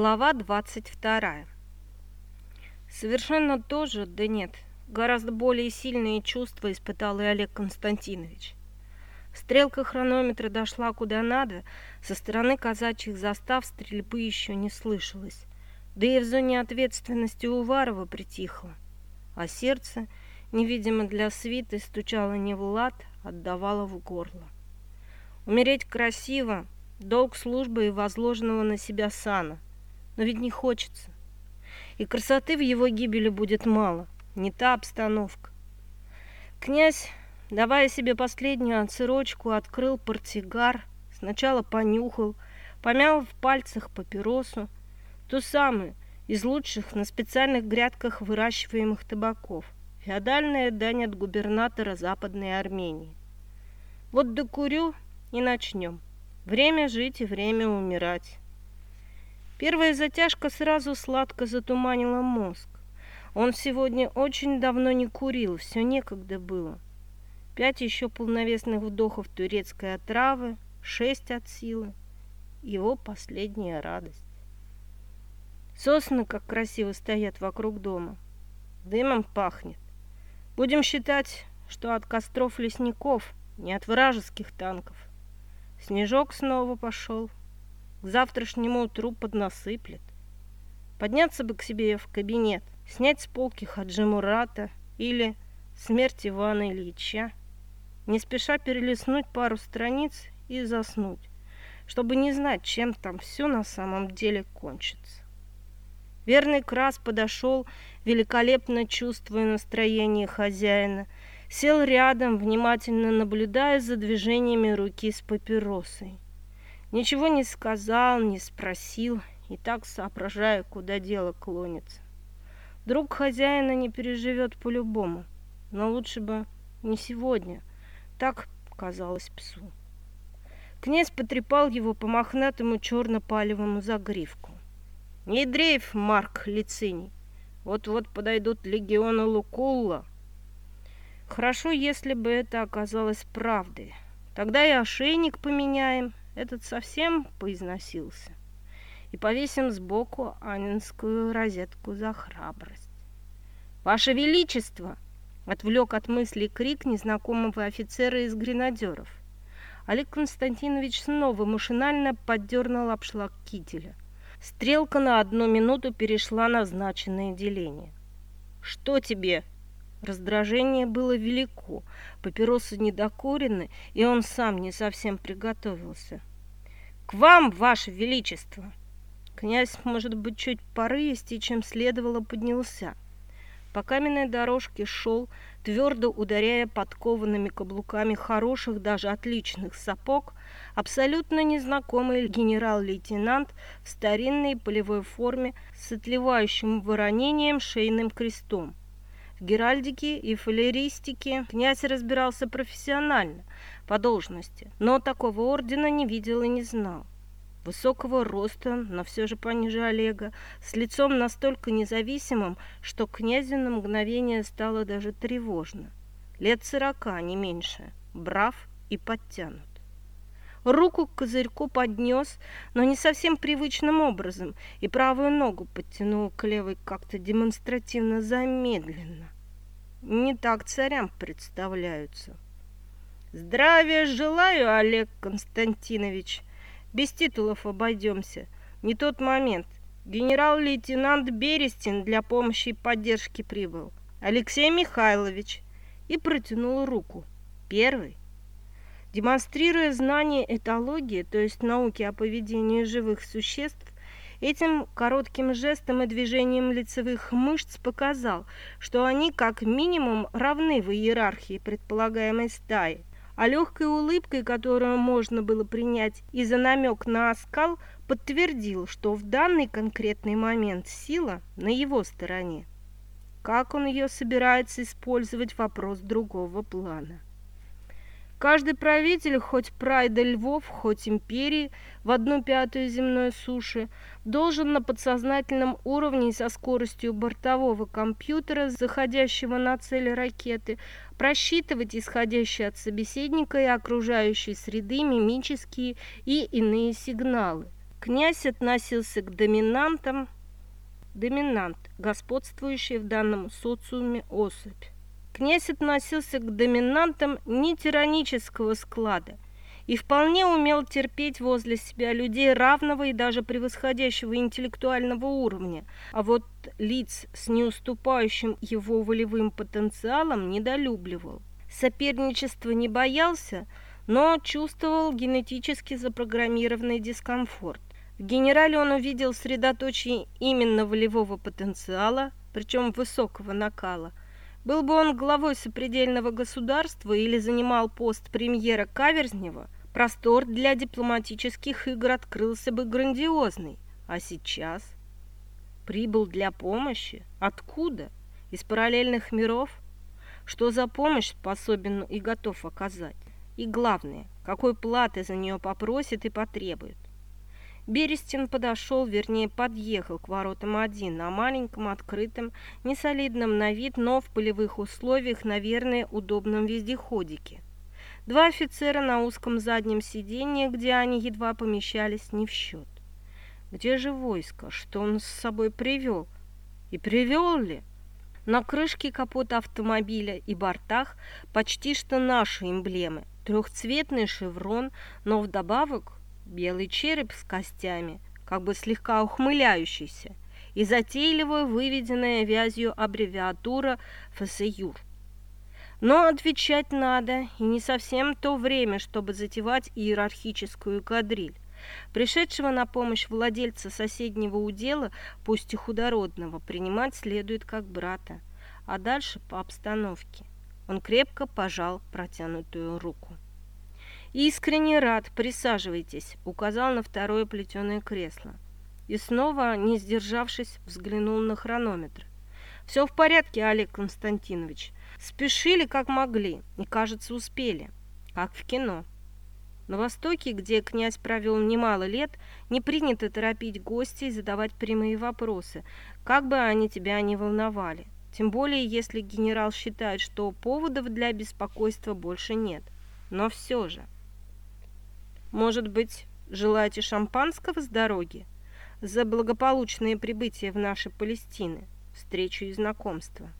Глава 22. Совершенно то же, да нет, гораздо более сильные чувства испытал и Олег Константинович. Стрелка хронометра дошла куда надо, со стороны казачьих застав стрельбы еще не слышалось, да и в зоне ответственности Уварова притихло, а сердце, невидимо для свиты, стучало не в лад, отдавало в горло. Умереть красиво – долг службы и возложенного на себя сана – но ведь не хочется. И красоты в его гибели будет мало, не та обстановка. Князь, давая себе последнюю отсырочку, открыл портсигар, сначала понюхал, помял в пальцах папиросу, ту самую, из лучших на специальных грядках выращиваемых табаков, феодальная дань от губернатора Западной Армении. Вот докурю и начнем. Время жить и время умирать. Первая затяжка сразу сладко затуманила мозг. Он сегодня очень давно не курил, все некогда было. Пять еще полновесных вдохов турецкой отравы, шесть от силы. Его последняя радость. Сосны как красиво стоят вокруг дома. Дымом пахнет. Будем считать, что от костров лесников, не от вражеских танков. Снежок снова пошел к завтрашнему утру поднасыплет. Подняться бы к себе в кабинет, снять с полки Хаджи Мурата или смерть Ивана Ильича, не спеша перелистнуть пару страниц и заснуть, чтобы не знать, чем там все на самом деле кончится. Верный Крас подошел, великолепно чувствуя настроение хозяина, сел рядом, внимательно наблюдая за движениями руки с папиросой. Ничего не сказал, не спросил, и так соображая, куда дело клонится. Друг хозяина не переживет по-любому, но лучше бы не сегодня. Так казалось псу. Князь потрепал его по мохнатому черно-палевому загривку. «Не дрейф, Марк Лициний, вот-вот подойдут легионы Лукулла. Хорошо, если бы это оказалось правдой. Тогда и ошейник поменяем, этот совсем поизносился. И повесим сбоку анинскую розетку за храбрость. «Ваше Величество!» — отвлек от мысли крик незнакомого офицера из гренадеров. Олег Константинович снова машинально поддернул обшлаг кителя. Стрелка на одну минуту перешла на значенное деление. «Что тебе?» Раздражение было велико, папиросы недокурены, и он сам не совсем приготовился. «К вам, ваше величество!» Князь, может быть, чуть порывистее, чем следовало, поднялся. По каменной дорожке шел, твердо ударяя подкованными каблуками хороших, даже отличных сапог, абсолютно незнакомый генерал-лейтенант в старинной полевой форме с отливающим воронением шейным крестом. В геральдике и фалеристике князь разбирался профессионально, по должности, но такого ордена не видел и не знал. Высокого роста, но все же пониже Олега, с лицом настолько независимым, что князю на мгновение стало даже тревожно. Лет сорока, не меньше, брав и подтянут. Руку к козырьку поднес, но не совсем привычным образом, и правую ногу подтянул к левой как-то демонстративно замедленно. Не так царям представляются. Здравия желаю, Олег Константинович. Без титулов обойдемся. Не тот момент. Генерал-лейтенант Берестин для помощи и поддержки прибыл. Алексей Михайлович. И протянул руку. Первый. Демонстрируя знание этологии, то есть науки о поведении живых существ, этим коротким жестом и движением лицевых мышц показал, что они как минимум равны в иерархии предполагаемой стаи, а легкой улыбкой, которую можно было принять и за намек на оскал, подтвердил, что в данный конкретный момент сила на его стороне. Как он ее собирается использовать, вопрос другого плана. Каждый правитель, хоть прайда львов, хоть империи, в одну пятую земной суши, должен на подсознательном уровне со скоростью бортового компьютера, заходящего на цель ракеты, просчитывать исходящие от собеседника и окружающей среды мимические и иные сигналы. Князь относился к доминантам, доминант, господствующий в данном социуме особь. Князь относился к доминантам не тиранического склада и вполне умел терпеть возле себя людей равного и даже превосходящего интеллектуального уровня, а вот лиц с неуступающим его волевым потенциалом недолюбливал. Соперничество не боялся, но чувствовал генетически запрограммированный дискомфорт. В генерале он увидел средоточие именно волевого потенциала, причем высокого накала. Был бы он главой сопредельного государства или занимал пост премьера Каверзнева, простор для дипломатических игр открылся бы грандиозный. А сейчас? Прибыл для помощи? Откуда? Из параллельных миров? Что за помощь способен и готов оказать? И главное, какой платы за нее попросит и потребует? Берестин подошел, вернее, подъехал к воротам один, на маленьком, открытом, несолидном на вид, но в полевых условиях, наверное, удобном вездеходике. Два офицера на узком заднем сиденье, где они едва помещались, не в счет. Где же войско? Что он с собой привел? И привел ли? На крышке капота автомобиля и бортах почти что наши эмблемы. Трехцветный шеврон, но вдобавок белый череп с костями, как бы слегка ухмыляющийся, и затейливо выведенная вязью аббревиатура ФСЮР. Но отвечать надо, и не совсем то время, чтобы затевать иерархическую кадриль. Пришедшего на помощь владельца соседнего удела, пусть и худородного, принимать следует как брата, а дальше по обстановке. Он крепко пожал протянутую руку. «Искренне рад, присаживайтесь», — указал на второе плетеное кресло. И снова, не сдержавшись, взглянул на хронометр. «Все в порядке, Олег Константинович. Спешили, как могли, и, кажется, успели. Как в кино». На Востоке, где князь провел немало лет, не принято торопить гостей и задавать прямые вопросы, как бы они тебя не волновали. Тем более, если генерал считает, что поводов для беспокойства больше нет. Но все же... Может быть, желаете шампанского с дороги? За благополучное прибытие в наши Палестины, встречу и знакомство.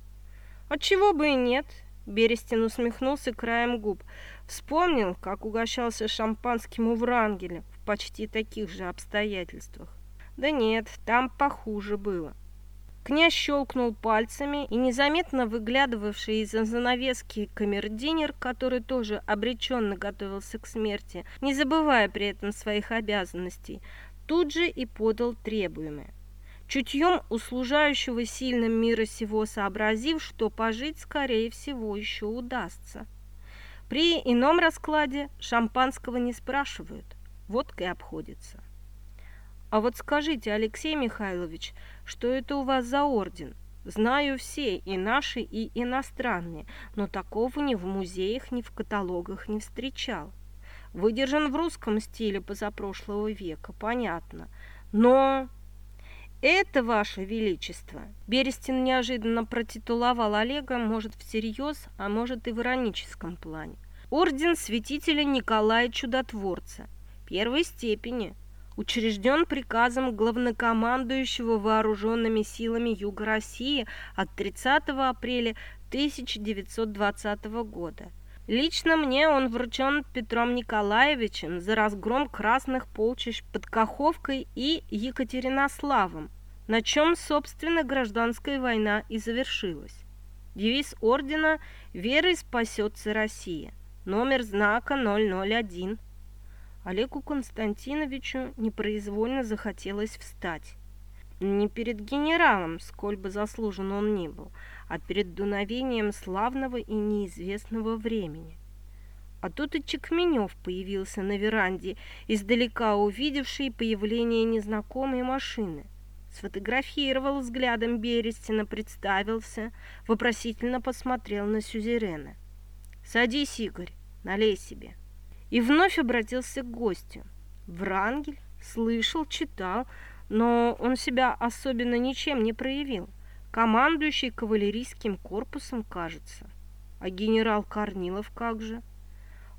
Отчего бы и нет, Берестин усмехнулся краем губ. Вспомнил, как угощался шампанским у Врангеля в почти таких же обстоятельствах. Да нет, там похуже было. Князь щелкнул пальцами, и незаметно выглядывавший из-за занавески камердинер, который тоже обреченно готовился к смерти, не забывая при этом своих обязанностей, тут же и подал требуемое. Чутьем услужающего сильным мира сего сообразив, что пожить, скорее всего, еще удастся. При ином раскладе шампанского не спрашивают, водкой обходится. А вот скажите, Алексей Михайлович, что это у вас за орден? Знаю все, и наши, и иностранные, но такого ни в музеях, ни в каталогах не встречал. Выдержан в русском стиле позапрошлого века, понятно. Но это, Ваше Величество, Берестин неожиданно протитуловал Олега, может, всерьез, а может и в ироническом плане. Орден святителя Николая Чудотворца, первой степени – учрежден приказом главнокомандующего вооруженными силами Юга России от 30 апреля 1920 года. Лично мне он вручен Петром Николаевичем за разгром красных полчищ под Каховкой и Екатеринославом, на чем, собственно, гражданская война и завершилась. Девиз ордена «Верой спасется Россия», номер знака 001. Олегу Константиновичу непроизвольно захотелось встать. Не перед генералом, сколь бы заслужен он ни был, а перед дуновением славного и неизвестного времени. А тут и Чекменев появился на веранде, издалека увидевший появление незнакомой машины. Сфотографировал взглядом Берестина, представился, вопросительно посмотрел на Сюзерена. «Садись, Игорь, налей себе» и вновь обратился к гостю. Врангель слышал, читал, но он себя особенно ничем не проявил. Командующий кавалерийским корпусом, кажется. А генерал Корнилов как же?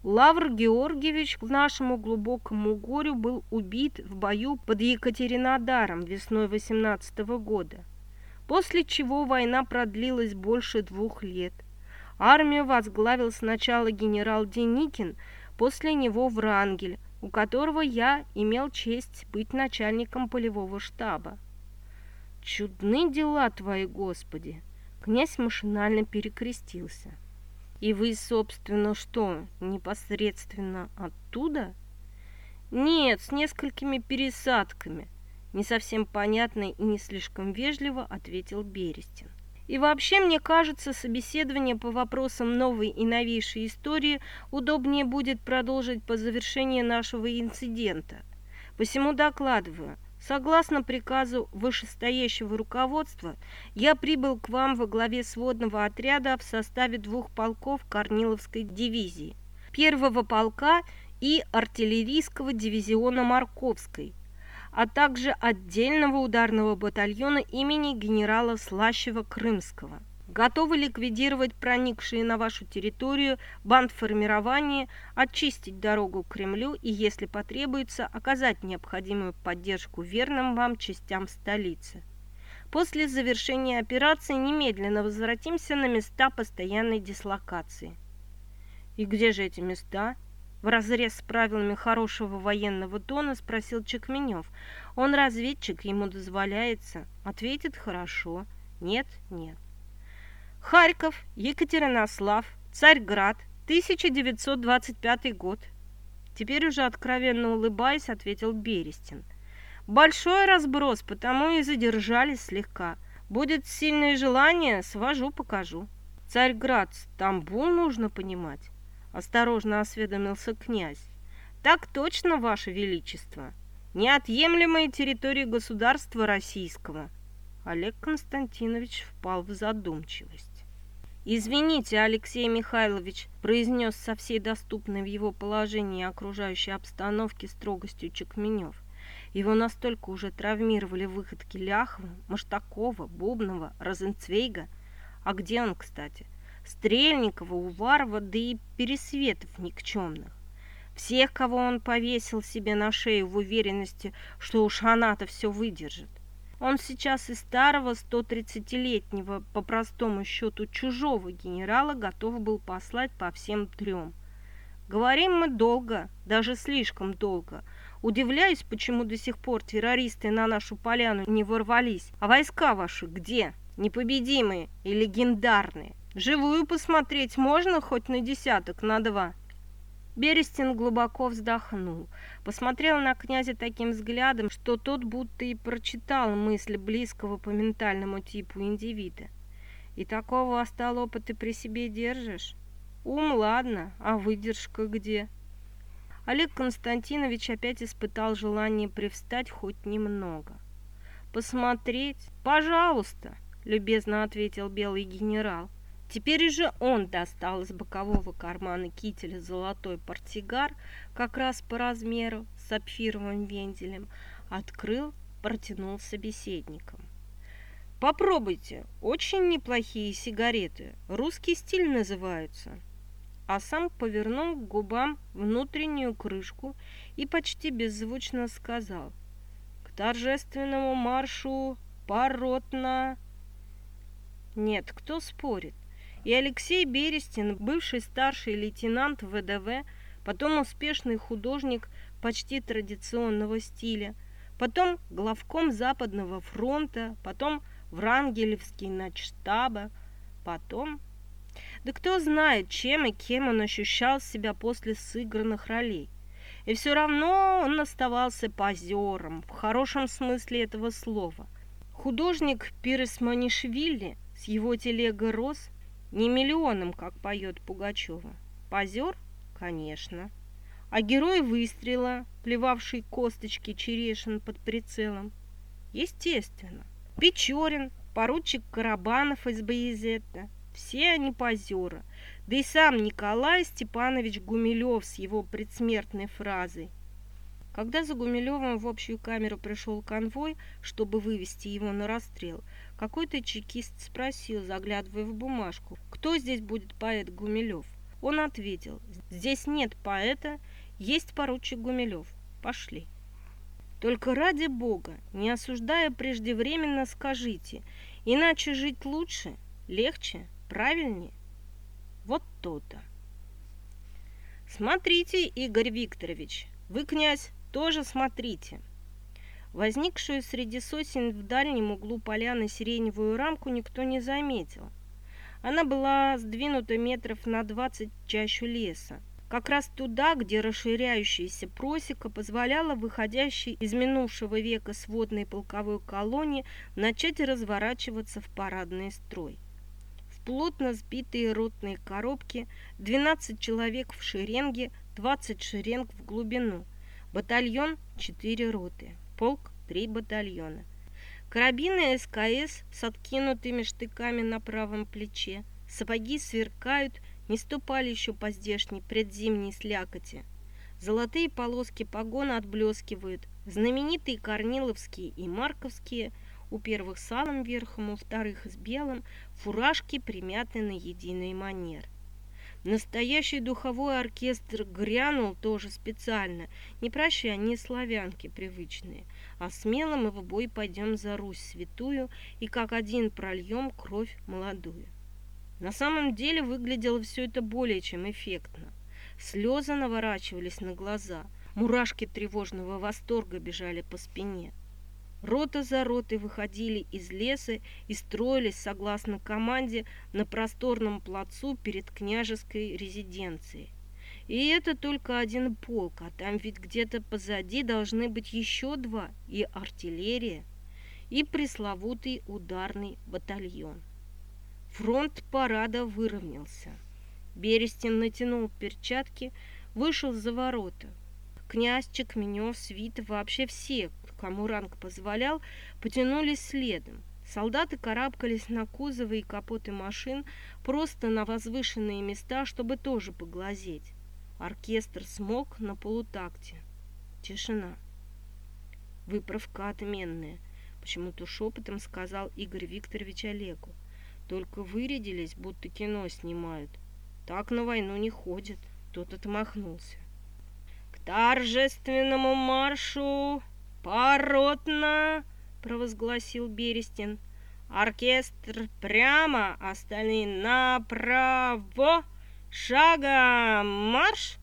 Лавр Георгиевич к нашему глубокому горю был убит в бою под Екатеринодаром весной 18 года, после чего война продлилась больше двух лет. Армию возглавил сначала генерал Деникин, после него Врангель, у которого я имел честь быть начальником полевого штаба. «Чудны дела твои, Господи!» Князь машинально перекрестился. И вы, собственно, что, непосредственно оттуда? Нет, с несколькими пересадками. Не совсем понятно и не слишком вежливо ответил Берестин. И вообще, мне кажется, собеседование по вопросам новой и новейшей истории удобнее будет продолжить по завершении нашего инцидента. Посему докладываю – Согласно приказу вышестоящего руководства, я прибыл к вам во главе сводного отряда в составе двух полков Корниловской дивизии, первого полка и артиллерийского дивизиона Марковской, а также отдельного ударного батальона имени генерала Слащева-Крымского готовы ликвидировать проникшие на вашу территорию бандформирования, очистить дорогу к Кремлю и, если потребуется, оказать необходимую поддержку верным вам частям столицы. После завершения операции немедленно возвратимся на места постоянной дислокации. И где же эти места? В разрез с правилами хорошего военного тона спросил Чекменев. Он разведчик, ему дозволяется. Ответит хорошо. Нет, нет. Харьков, Екатеринослав, Царьград, 1925 год. Теперь уже откровенно улыбаясь, ответил Берестин. Большой разброс, потому и задержались слегка. Будет сильное желание, свожу, покажу. Царьград, Стамбул нужно понимать. Осторожно осведомился князь. Так точно, Ваше Величество. Неотъемлемая территория государства российского. Олег Константинович впал в задумчивость. «Извините, Алексей Михайлович», – произнес со всей доступной в его положении окружающей обстановки строгостью Чекменев. Его настолько уже травмировали выходки Ляхова, Маштакова, Бубнова, Розенцвейга. А где он, кстати? Стрельникова, Уварова, да и Пересветов никчемных. Всех, кого он повесил себе на шею в уверенности, что уж она-то все выдержит. Он сейчас и старого 130-летнего, по простому счету чужого генерала, готов был послать по всем трем. Говорим мы долго, даже слишком долго. Удивляюсь, почему до сих пор террористы на нашу поляну не ворвались. А войска ваши где? Непобедимые и легендарные. Живую посмотреть можно хоть на десяток, на два. Берестин глубоко вздохнул, посмотрел на князя таким взглядом, что тот будто и прочитал мысли близкого по ментальному типу индивида. «И такого остолопа ты при себе держишь? Ум, ладно, а выдержка где?» Олег Константинович опять испытал желание привстать хоть немного. «Посмотреть? Пожалуйста!» — любезно ответил белый генерал. Теперь же он достал из бокового кармана кителя золотой портсигар, как раз по размеру, с сапфировым вензелем, открыл, протянул собеседникам. «Попробуйте, очень неплохие сигареты, русский стиль называются». А сам повернул к губам внутреннюю крышку и почти беззвучно сказал «К торжественному маршу поротно...» Нет, кто спорит? И Алексей Берестин, бывший старший лейтенант ВДВ, потом успешный художник почти традиционного стиля, потом главком Западного фронта, потом Врангелевский начштаба, потом... Да кто знает, чем и кем он ощущал себя после сыгранных ролей. И все равно он оставался позером, в хорошем смысле этого слова. Художник Пирес Манишвили с его телега «Рос» Не миллионом, как поет Пугачева. Позер? Конечно. А герой выстрела, плевавший косточки черешин под прицелом? Естественно. Печорин, поручик Карабанов из Боязетта. Все они позеры. Да и сам Николай Степанович Гумилев с его предсмертной фразой когда за Гумилевым в общую камеру пришел конвой, чтобы вывести его на расстрел, какой-то чекист спросил, заглядывая в бумажку, кто здесь будет поэт Гумилев. Он ответил, здесь нет поэта, есть поручик Гумилев. Пошли. Только ради Бога, не осуждая преждевременно, скажите, иначе жить лучше, легче, правильнее? Вот то-то. Смотрите, Игорь Викторович, вы, князь, тоже смотрите. Возникшую среди сосен в дальнем углу поляны сиреневую рамку никто не заметил. Она была сдвинута метров на двадцать чащу леса, как раз туда, где расширяющаяся просека позволяла выходящей из минувшего века сводной полковой колонии начать разворачиваться в парадный строй. В плотно сбитые ротные коробки 12 человек в шеренге, 20 шеренг в глубину, батальон 4 роты, полк 3 батальона. Карабины СКС с откинутыми штыками на правом плече, сапоги сверкают, не ступали еще по здешней предзимней слякоти. Золотые полоски погона отблескивают, знаменитые корниловские и марковские, у первых с алым верхом, у вторых с белым, фуражки примяты на единый манер. Настоящий духовой оркестр грянул тоже специально, не прощая ни славянки привычные, а смело мы в бой пойдем за Русь святую и как один прольем кровь молодую. На самом деле выглядело все это более чем эффектно. Слезы наворачивались на глаза, мурашки тревожного восторга бежали по спине. Рота за ротой выходили из леса и строились, согласно команде, на просторном плацу перед княжеской резиденцией. И это только один полк, а там ведь где-то позади должны быть еще два, и артиллерия, и пресловутый ударный батальон. Фронт парада выровнялся. Берестин натянул перчатки, вышел за ворота. Князь Чекменев, свита, вообще все, кому ранг позволял, потянулись следом. Солдаты карабкались на кузовы и капоты машин просто на возвышенные места, чтобы тоже поглазеть. Оркестр смолк на полутакте. Тишина. Выправка отменная. Почему-то шепотом сказал Игорь Викторович Олегу. Только вырядились, будто кино снимают. Так на войну не ходят. Тот отмахнулся. К торжественному маршу поротно, провозгласил Берестин. Оркестр прямо, остальные направо. Шагом марш!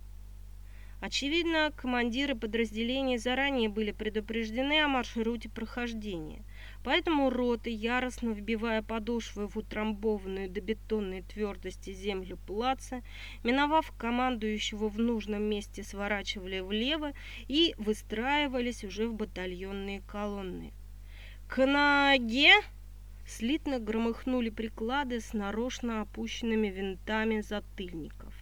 Очевидно, командиры подразделений заранее были предупреждены о маршруте прохождения – Поэтому роты, яростно вбивая подошвы в утрамбованную до бетонной твердости землю плаца, миновав командующего в нужном месте, сворачивали влево и выстраивались уже в батальонные колонны. «К ноге!» Слитно громыхнули приклады с нарочно опущенными винтами затыльников.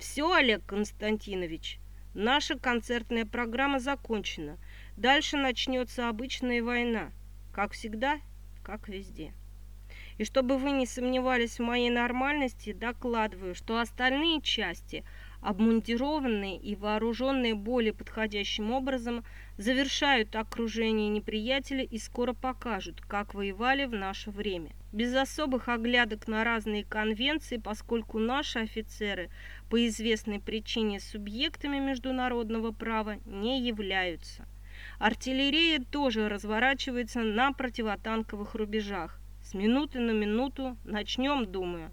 «Все, Олег Константинович, наша концертная программа закончена. Дальше начнется обычная война как всегда, как везде. И чтобы вы не сомневались в моей нормальности, докладываю, что остальные части, обмундированные и вооруженные более подходящим образом, завершают окружение неприятеля и скоро покажут, как воевали в наше время. Без особых оглядок на разные конвенции, поскольку наши офицеры по известной причине субъектами международного права не являются. Артиллерия тоже разворачивается на противотанковых рубежах. С минуты на минуту начнем, думаю.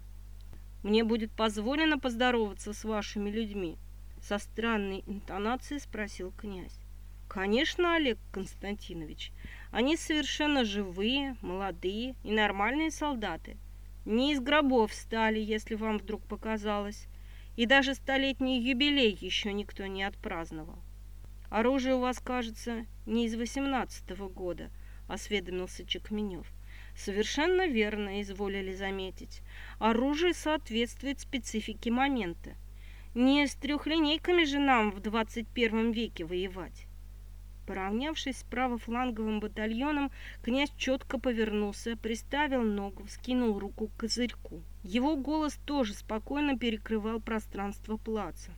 Мне будет позволено поздороваться с вашими людьми? Со странной интонацией спросил князь. Конечно, Олег Константинович. Они совершенно живые, молодые и нормальные солдаты. Не из гробов встали, если вам вдруг показалось. И даже столетний юбилей еще никто не отпраздновал. Оружие у вас, кажется, не из восемнадцатого года, осведомился Чекменев. Совершенно верно, изволили заметить. Оружие соответствует специфике момента. Не с трехлинейками же нам в двадцать первом веке воевать. Поравнявшись с правофланговым батальоном, князь четко повернулся, приставил ногу, вскинул руку к козырьку. Его голос тоже спокойно перекрывал пространство плаца.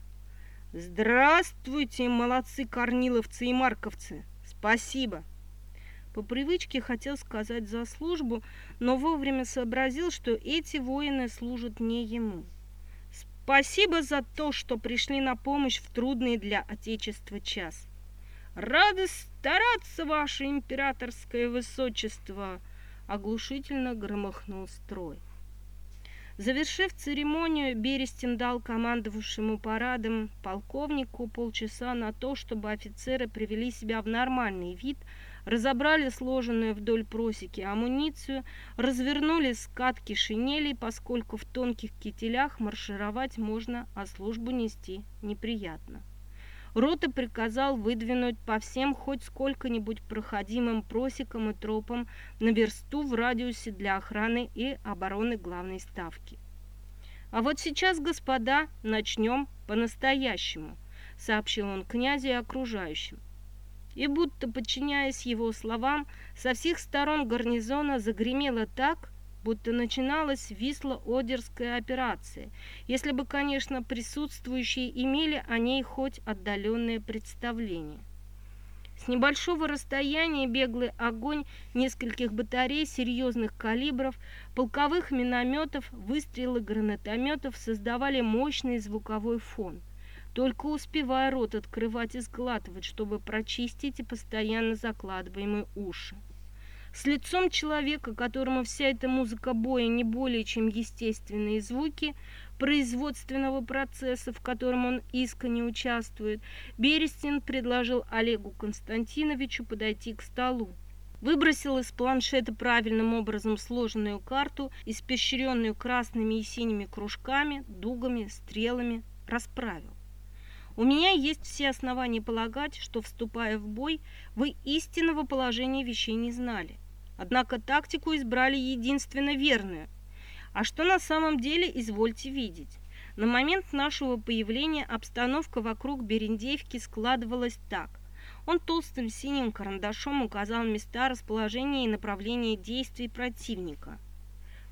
Здравствуйте, молодцы корниловцы и марковцы. Спасибо. По привычке хотел сказать за службу, но вовремя сообразил, что эти воины служат не ему. Спасибо за то, что пришли на помощь в трудный для Отечества час. Рады стараться, ваше императорское высочество!» Оглушительно громыхнул строй. Завершив церемонию, Берестин дал командовавшему парадом полковнику полчаса на то, чтобы офицеры привели себя в нормальный вид, разобрали сложенную вдоль просеки амуницию, развернули скатки шинелей, поскольку в тонких кителях маршировать можно, а службу нести неприятно. Рота приказал выдвинуть по всем хоть сколько-нибудь проходимым просекам и тропам на версту в радиусе для охраны и обороны главной ставки. «А вот сейчас, господа, начнем по-настоящему», — сообщил он князю и окружающим. И будто, подчиняясь его словам, со всех сторон гарнизона загремело так, будто начиналась Висло-Одерская операция, если бы, конечно, присутствующие имели о ней хоть отдаленное представление. С небольшого расстояния беглый огонь нескольких батарей серьезных калибров, полковых минометов, выстрелы гранатометов создавали мощный звуковой фон. Только успевая рот открывать и сглатывать, чтобы прочистить и постоянно закладываемые уши с лицом человека, которому вся эта музыка боя не более чем естественные звуки производственного процесса, в котором он искренне участвует, Берестин предложил Олегу Константиновичу подойти к столу. Выбросил из планшета правильным образом сложенную карту, испещренную красными и синими кружками, дугами, стрелами, расправил. У меня есть все основания полагать, что, вступая в бой, вы истинного положения вещей не знали. Однако тактику избрали единственно верную. А что на самом деле, извольте видеть. На момент нашего появления обстановка вокруг Берендеевки складывалась так. Он толстым синим карандашом указал места расположения и направления действий противника.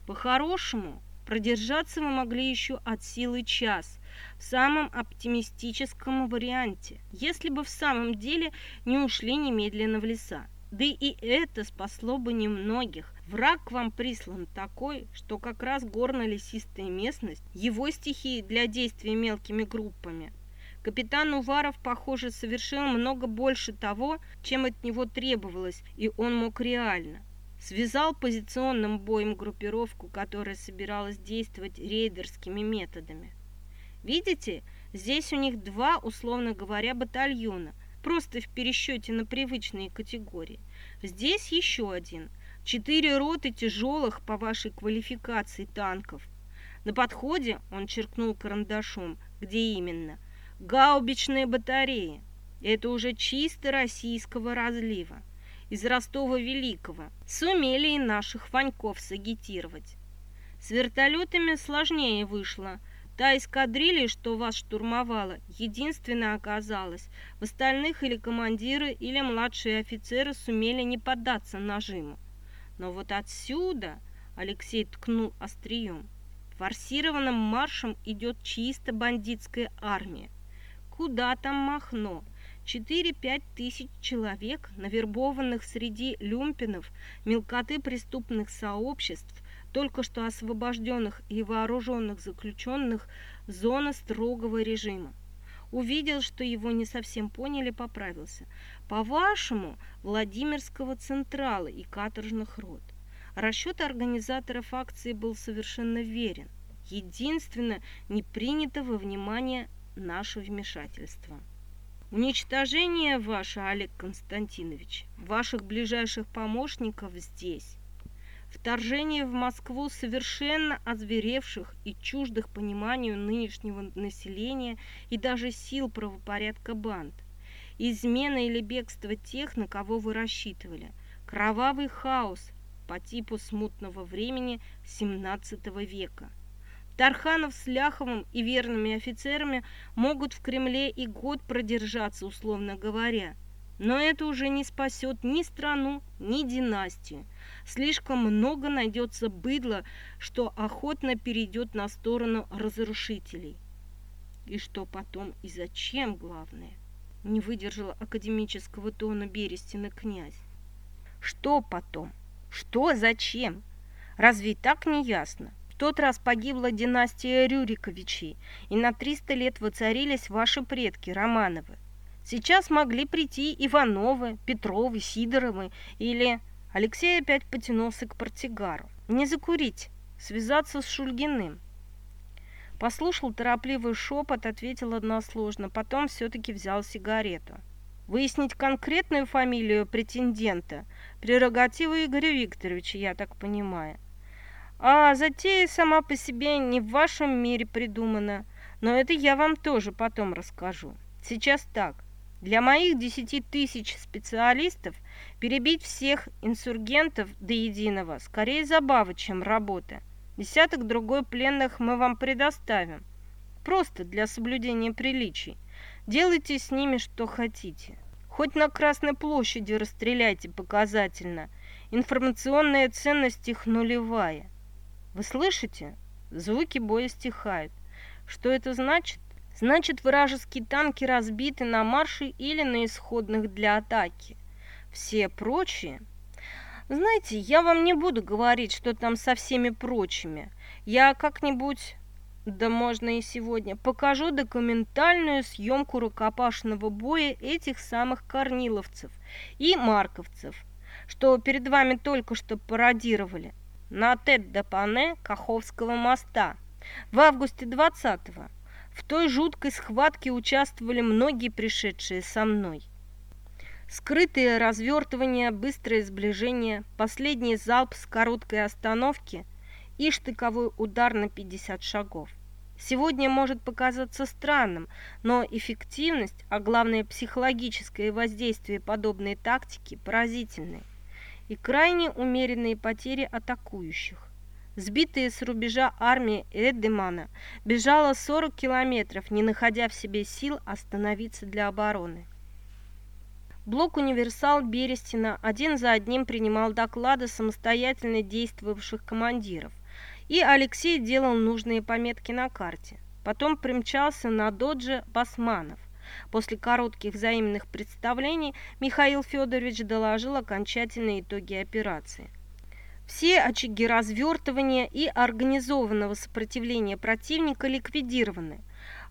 По-хорошему, продержаться мы могли еще от силы час, в самом оптимистическом варианте, если бы в самом деле не ушли немедленно в леса. Да и это спасло бы немногих. Враг к вам прислан такой, что как раз горно-лесистая местность – его стихии для действия мелкими группами. Капитан Уваров, похоже, совершил много больше того, чем от него требовалось, и он мог реально. Связал позиционным боем группировку, которая собиралась действовать рейдерскими методами. Видите, здесь у них два, условно говоря, батальона – просто в пересчете на привычные категории. Здесь еще один. Четыре роты тяжелых по вашей квалификации танков. На подходе он черкнул карандашом, где именно. Гаубичные батареи. Это уже чисто российского разлива. Из Ростова-Великого. Сумели и наших Ваньков сагитировать. С вертолетами сложнее вышло – Та эскадрилья, что вас штурмовала, единственная оказалась. В остальных или командиры, или младшие офицеры сумели не поддаться нажиму. Но вот отсюда, Алексей ткнул острием, форсированным маршем идет чисто бандитская армия. Куда там Махно? 4-5 тысяч человек, навербованных среди люмпинов, мелкоты преступных сообществ, только что освобожденных и вооруженных заключенных зона строгого режима. Увидел, что его не совсем поняли, поправился. По-вашему, Владимирского Централа и каторжных рот. Расчет организаторов акции был совершенно верен. Единственно, не принято во внимание наше вмешательство. Уничтожение ваше, Олег Константинович, ваших ближайших помощников здесь Вторжение в Москву совершенно озверевших и чуждых пониманию нынешнего населения и даже сил правопорядка банд. Измена или бегство тех, на кого вы рассчитывали. Кровавый хаос по типу смутного времени XVII века. Тарханов с Ляховым и верными офицерами могут в Кремле и год продержаться, условно говоря. Но это уже не спасет ни страну, ни династию. Слишком много найдется быдла, что охотно перейдет на сторону разрушителей. И что потом и зачем, главное, не выдержал академического тона Берестина князь. Что потом? Что зачем? Разве так не ясно? тот раз погибла династия Рюриковичей, и на 300 лет воцарились ваши предки Романовы. Сейчас могли прийти Ивановы, Петровы, Сидоровы или... Алексей опять потянулся к портсигару. Не закурить, связаться с Шульгиным. Послушал торопливый шепот, ответил односложно, потом все-таки взял сигарету. Выяснить конкретную фамилию претендента – прерогатива Игоря Викторовича, я так понимаю. А затея сама по себе не в вашем мире придумана, но это я вам тоже потом расскажу. Сейчас так. Для моих десяти тысяч специалистов перебить всех инсургентов до единого скорее забава, чем работа. Десяток другой пленных мы вам предоставим. Просто для соблюдения приличий. Делайте с ними что хотите. Хоть на Красной площади расстреляйте показательно. Информационная ценность их нулевая. Вы слышите? Звуки боя стихают. Что это значит? Значит, вражеские танки разбиты на марше или на исходных для атаки. Все прочие знаете, я вам не буду говорить, что там со всеми прочими. Я как-нибудь, да можно и сегодня, покажу документальную съемку рукопашного боя этих самых корниловцев и марковцев, что перед вами только что пародировали на Тет-де-Пане Каховского моста в августе 20-го. В той жуткой схватке участвовали многие пришедшие со мной. Скрытые развертывания, быстрое сближение, последний залп с короткой остановки и штыковой удар на 50 шагов. Сегодня может показаться странным, но эффективность, а главное психологическое воздействие подобной тактики поразительны. И крайне умеренные потери атакующих. Сбитая с рубежа армия Эддемана бежала 40 километров, не находя в себе сил остановиться для обороны. Блок «Универсал» Берестина один за одним принимал доклады самостоятельно действовавших командиров, и Алексей делал нужные пометки на карте. Потом примчался на додже Басманов. После коротких взаимных представлений Михаил Федорович доложил окончательные итоги операции. Все очаги развертывания и организованного сопротивления противника ликвидированы.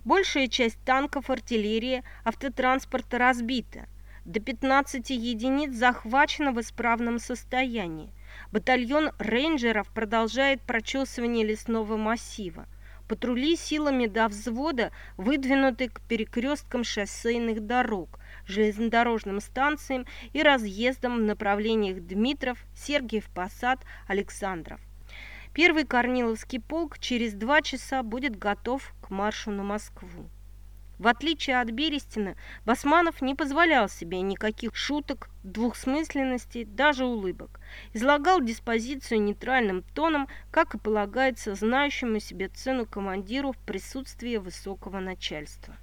Большая часть танков, артиллерии, автотранспорта разбита – до 15 единиц захвачено в исправном состоянии. Батальон рейнджеров продолжает прочесывание лесного массива. Патрули силами до взвода выдвинуты к перекресткам шоссейных дорог, железнодорожным станциям и разъездам в направлениях Дмитров, Сергиев Посад, Александров. Первый Корниловский полк через два часа будет готов к маршу на Москву. В отличие от Берестина, Басманов не позволял себе никаких шуток, двухсмысленностей, даже улыбок. Излагал диспозицию нейтральным тоном, как и полагается знающему себе цену командиру в присутствии высокого начальства.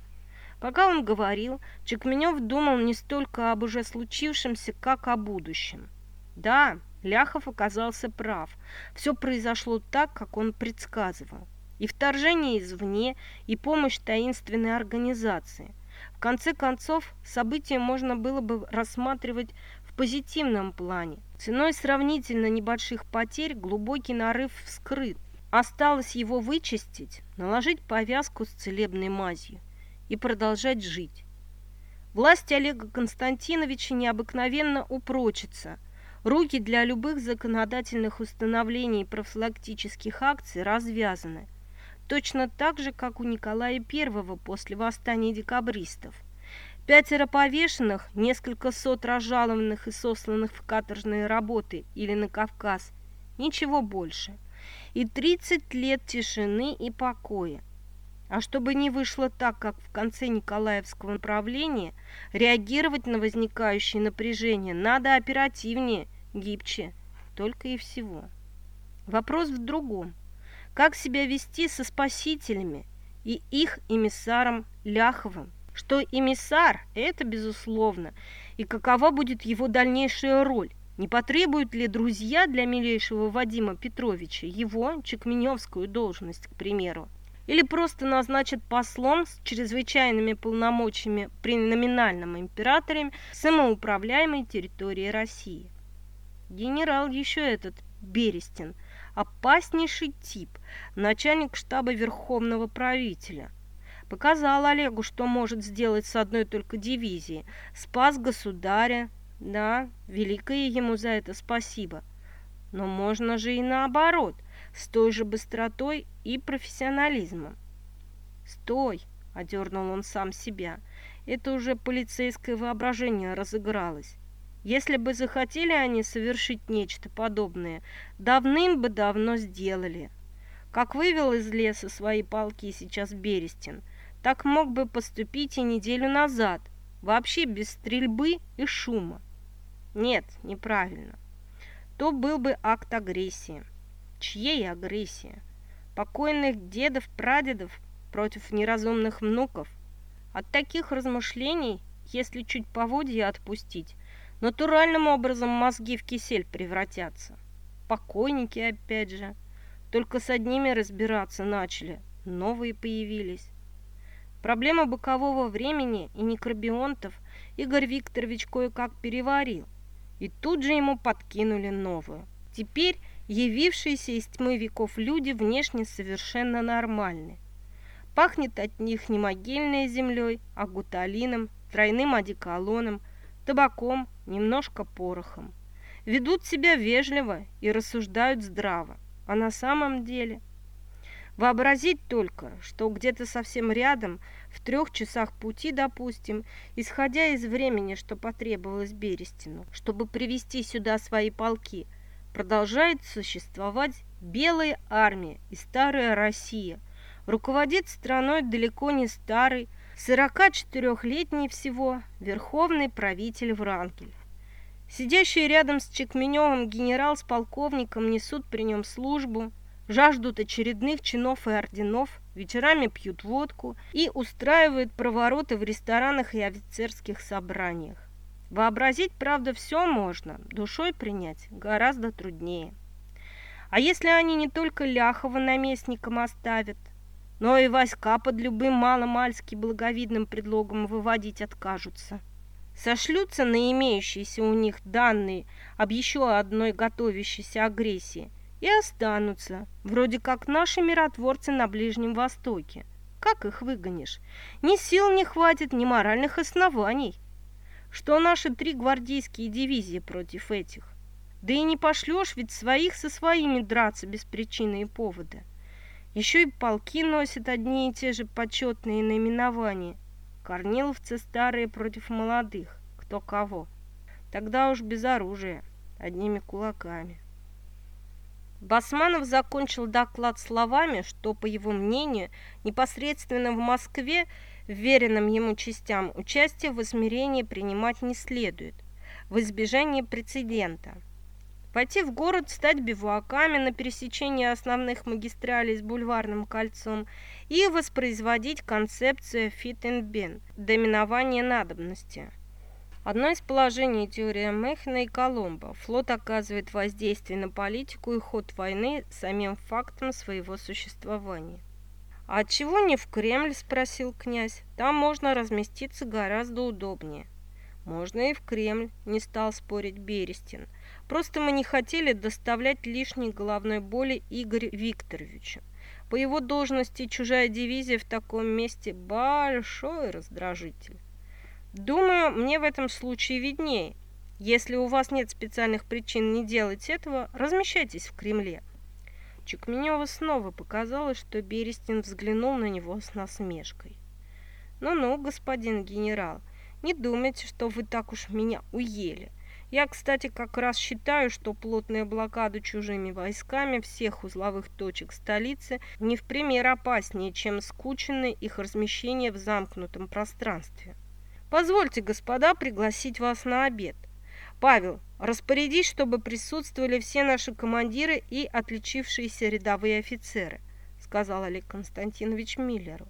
Пока он говорил, Чекменев думал не столько об уже случившемся, как о будущем. Да, Ляхов оказался прав. Все произошло так, как он предсказывал и вторжение извне, и помощь таинственной организации. В конце концов, события можно было бы рассматривать в позитивном плане. Ценой сравнительно небольших потерь глубокий нарыв вскрыт. Осталось его вычистить, наложить повязку с целебной мазью и продолжать жить. Власть Олега Константиновича необыкновенно упрочится. Руки для любых законодательных установлений и профилактических акций развязаны – точно так же, как у Николая I после восстания декабристов. Пятеро повешенных, несколько сот разжалованных и сосланных в каторжные работы или на Кавказ. Ничего больше. И 30 лет тишины и покоя. А чтобы не вышло так, как в конце Николаевского направления, реагировать на возникающее напряжение надо оперативнее, гибче, только и всего. Вопрос в другом – как себя вести со спасителями и их эмиссаром Ляховым. Что эмиссар – это безусловно, и какова будет его дальнейшая роль. Не потребуют ли друзья для милейшего Вадима Петровича его, Чекменевскую должность, к примеру? Или просто назначат послом с чрезвычайными полномочиями при номинальном императоре самоуправляемой территории России? Генерал еще этот, Берестин – опаснейший тип, начальник штаба Верховного правителя. Показал Олегу, что может сделать с одной только дивизией. Спас государя. Да, великое ему за это спасибо. Но можно же и наоборот, с той же быстротой и профессионализмом. «Стой!» – одернул он сам себя. «Это уже полицейское воображение разыгралось. Если бы захотели они совершить нечто подобное, давным бы давно сделали. Как вывел из леса свои полки сейчас Берестин, так мог бы поступить и неделю назад, вообще без стрельбы и шума. Нет, неправильно. То был бы акт агрессии. Чьей агрессии? Покойных дедов-прадедов против неразумных внуков? От таких размышлений, если чуть поводья отпустить, Натуральным образом мозги в кисель превратятся. Покойники опять же. Только с одними разбираться начали, новые появились. Проблема бокового времени и микробионтов Игорь Викторович кое-как переварил. И тут же ему подкинули новую. Теперь явившиеся из тьмы веков люди внешне совершенно нормальны. Пахнет от них не могильной землей, а гуталином, тройным одеколоном, табаком, немножко порохом. Ведут себя вежливо и рассуждают здраво. А на самом деле... Вообразить только, что где-то совсем рядом, в трех часах пути, допустим, исходя из времени, что потребовалось Берестину, чтобы привести сюда свои полки, продолжает существовать Белая армия и Старая Россия. Руководит страной далеко не старый, 44-летний всего верховный правитель Врангель. Сидящие рядом с Чекменевым генерал с полковником несут при нем службу, жаждут очередных чинов и орденов, вечерами пьют водку и устраивают провороты в ресторанах и офицерских собраниях. Вообразить, правда, все можно, душой принять гораздо труднее. А если они не только Ляхова наместником оставят – но и войска под любым маломальски благовидным предлогом выводить откажутся. Сошлются на имеющиеся у них данные об еще одной готовящейся агрессии и останутся, вроде как наши миротворцы на Ближнем Востоке. Как их выгонишь? Ни сил не хватит, ни моральных оснований. Что наши три гвардейские дивизии против этих? Да и не пошлешь ведь своих со своими драться без причины и повода. Еще и полки носят одни и те же почетные наименования. Корниловцы старые против молодых, кто кого. Тогда уж без оружия, одними кулаками. Басманов закончил доклад словами, что, по его мнению, непосредственно в Москве, веренным ему частям, участие в измерении принимать не следует, в избежание прецедента. Пойти в город, стать бивуаками на пересечении основных магистралей с бульварным кольцом и воспроизводить концепцию fit and bend – доминование надобности. Одно из положений теории Мехна и Коломбо. Флот оказывает воздействие на политику и ход войны самим фактом своего существования. «А чего не в Кремль?» – спросил князь. «Там можно разместиться гораздо удобнее». «Можно и в Кремль», – не стал спорить Берестин. Просто мы не хотели доставлять лишней головной боли Игорю Викторовичу. По его должности чужая дивизия в таком месте – большой раздражитель. Думаю, мне в этом случае виднее. Если у вас нет специальных причин не делать этого, размещайтесь в Кремле. Чукменеву снова показалось, что Берестин взглянул на него с насмешкой. «Ну-ну, господин генерал, не думайте, что вы так уж меня уели. Я, кстати, как раз считаю, что плотная блокада чужими войсками всех узловых точек столицы не в пример опаснее, чем скученное их размещение в замкнутом пространстве. Позвольте, господа, пригласить вас на обед. Павел, распорядись, чтобы присутствовали все наши командиры и отличившиеся рядовые офицеры, сказал Олег Константинович Миллеру.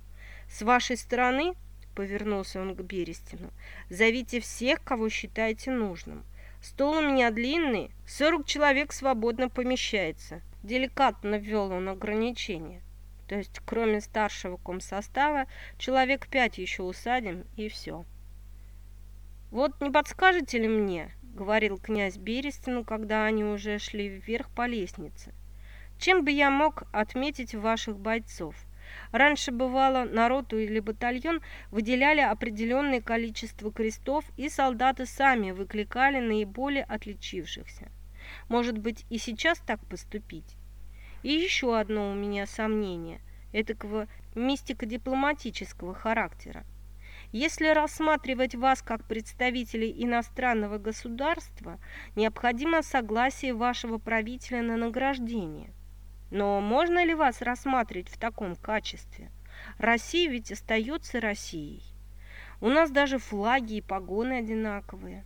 С вашей стороны, повернулся он к Берестину, зовите всех, кого считаете нужным. Стол у меня длинный, 40 человек свободно помещается. Деликатно ввел он ограничение. То есть, кроме старшего комсостава, человек пять еще усадим, и все. «Вот не подскажете ли мне?» — говорил князь Берестину, когда они уже шли вверх по лестнице. Чем бы я мог отметить ваших бойцов? Раньше бывало, на роту или батальон выделяли определенное количество крестов, и солдаты сами выкликали наиболее отличившихся. Может быть, и сейчас так поступить? И еще одно у меня сомнение, этакого мистико-дипломатического характера. Если рассматривать вас как представителей иностранного государства, необходимо согласие вашего правителя на награждение. Но можно ли вас рассматривать в таком качестве? Россия ведь остается Россией. У нас даже флаги и погоны одинаковые.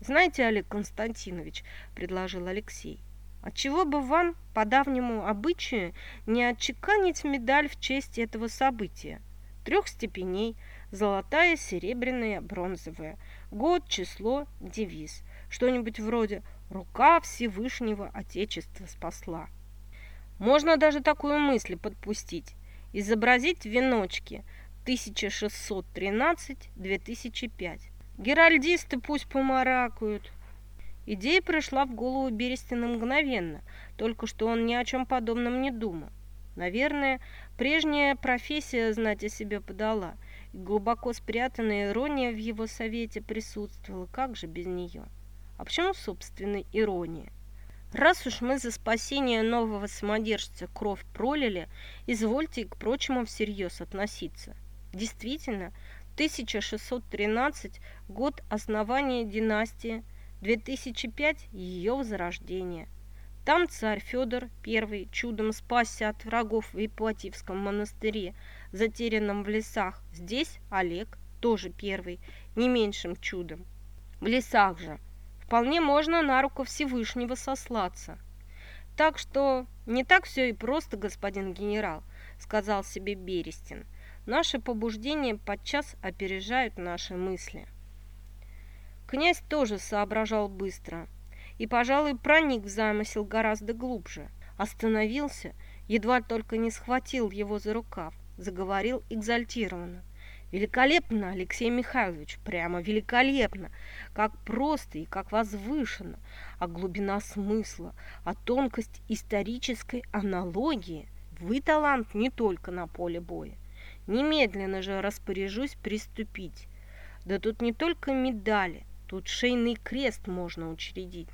Знаете, Олег Константинович, предложил Алексей, отчего бы вам по давнему обычаю не отчеканить медаль в честь этого события? Трех степеней – золотая, серебряная, бронзовая. Год, число, девиз. Что-нибудь вроде «Рука Всевышнего Отечества спасла». Можно даже такую мысль подпустить. Изобразить веночки 1613-2005. Геральдисты пусть помаракают. Идея пришла в голову Берестина мгновенно, только что он ни о чем подобном не думал. Наверное, прежняя профессия знать о себе подала, и глубоко спрятанная ирония в его совете присутствовала, как же без нее? А почему, собственно, ирония? Раз уж мы за спасение нового самодержца кровь пролили, извольте к прочему всерьез относиться. Действительно, 1613 – год основания династии, 2005 – ее возрождение. Там царь Федор I чудом спасся от врагов в Ипатьевском монастыре, затерянном в лесах. Здесь Олег, тоже первый, не меньшим чудом. В лесах же – вполне можно на руку Всевышнего сослаться. Так что не так все и просто, господин генерал, сказал себе Берестин. Наши побуждения подчас опережают наши мысли. Князь тоже соображал быстро и, пожалуй, проник в замысел гораздо глубже. Остановился, едва только не схватил его за рукав, заговорил экзальтированно. Великолепно, Алексей Михайлович, прямо великолепно, как просто и как возвышенно, а глубина смысла, а тонкость исторической аналогии. Вы талант не только на поле боя. Немедленно же распоряжусь приступить. Да тут не только медали, тут шейный крест можно учредить.